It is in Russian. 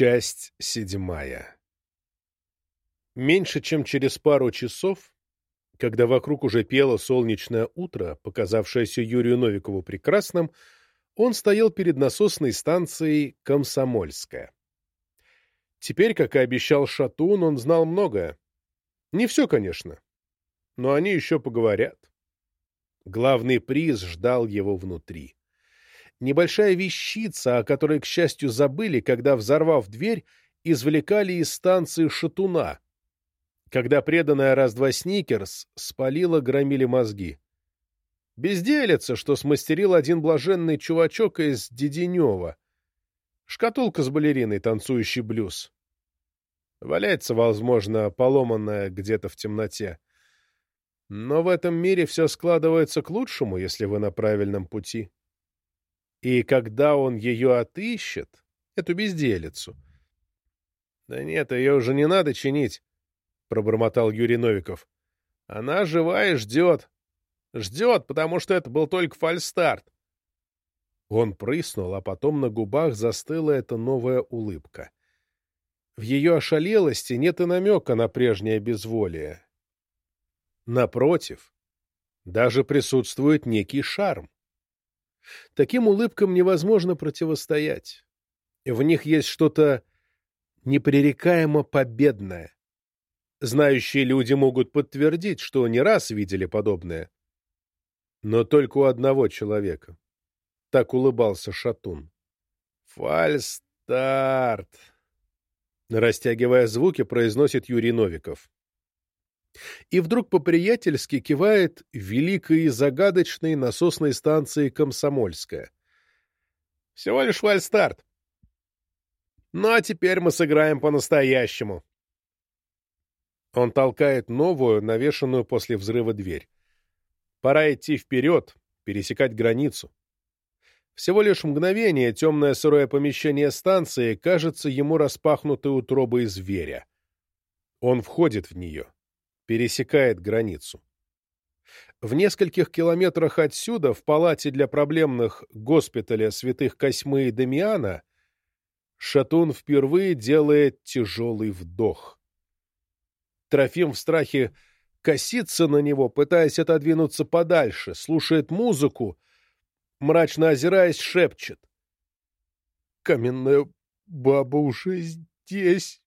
Часть седьмая. Меньше чем через пару часов, когда вокруг уже пело солнечное утро, показавшееся Юрию Новикову прекрасным, он стоял перед насосной станцией «Комсомольская». Теперь, как и обещал Шатун, он знал многое. Не все, конечно, но они еще поговорят. Главный приз ждал его внутри небольшая вещица, о которой, к счастью, забыли, когда, взорвав дверь, извлекали из станции шатуна, когда преданная раз-два Сникерс спалила, громили мозги. Безделица, что смастерил один блаженный чувачок из Деденева. Шкатулка с балериной, танцующий блюз. Валяется, возможно, поломанная где-то в темноте. Но в этом мире все складывается к лучшему, если вы на правильном пути. И когда он ее отыщет, эту безделицу... — Да нет, ее уже не надо чинить, — пробормотал Юрий Новиков. — Она живая ждет. Ждет, потому что это был только фальстарт. Он прыснул, а потом на губах застыла эта новая улыбка. В ее ошалелости нет и намека на прежнее безволие. Напротив, даже присутствует некий шарм. Таким улыбкам невозможно противостоять. В них есть что-то непререкаемо победное. Знающие люди могут подтвердить, что не раз видели подобное. Но только у одного человека. Так улыбался Шатун. «Фальстарт!» Растягивая звуки, произносит Юрий Новиков и вдруг по-приятельски кивает великой и загадочной насосной станции «Комсомольская». Всего лишь вальстарт. Ну а теперь мы сыграем по-настоящему. Он толкает новую, навешанную после взрыва дверь. Пора идти вперед, пересекать границу. Всего лишь мгновение темное сырое помещение станции кажется ему распахнутой утробой зверя. Он входит в нее пересекает границу. В нескольких километрах отсюда, в палате для проблемных госпиталя святых Косьмы и Дамиана, Шатун впервые делает тяжелый вдох. Трофим в страхе косится на него, пытаясь отодвинуться подальше, слушает музыку, мрачно озираясь, шепчет. «Каменная баба уже здесь!»